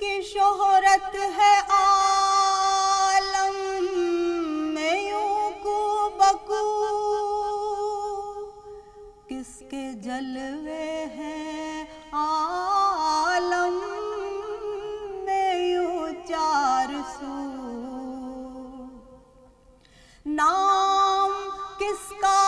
کی شہرت ہے عالم میں یوں کو بکو؟ کس کے جلوے ہیں عالم میں یوں چار سو؟ نام کس کا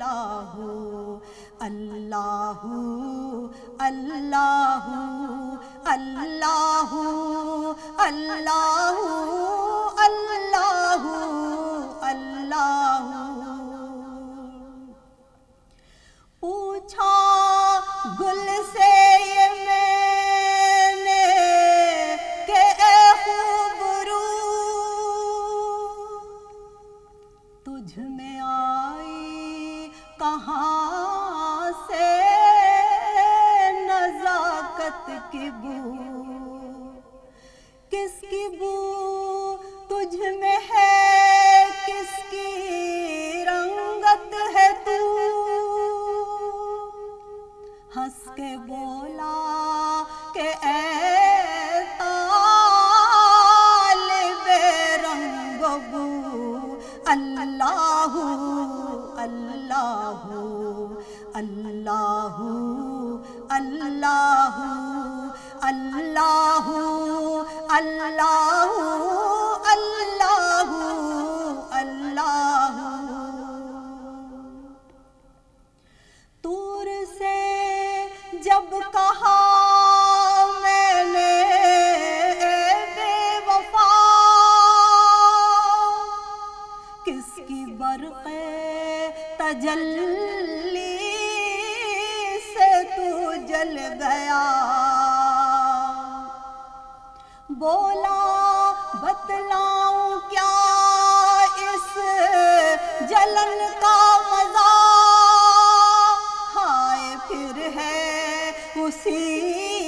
اللہ اللہ اللہ اللہ اللہ اللہ اللہ. پوچھا گل سے میں نے تجھ میں آئی کہاں سے نزاکت کی بو؟ کس کی بو تجھ میں ہے؟ کس کی رنگت ہے تو؟ ہنس کے بولا کہ اے اللہ اللہ اللہ اللہ اللہ. اللہ اللہ تور سے جب کس کی برق تجلی سے تو جل گیا؟ بولا بتلاؤں کیا اس جلن کا مزہ؟ ہائے پھر ہے اسی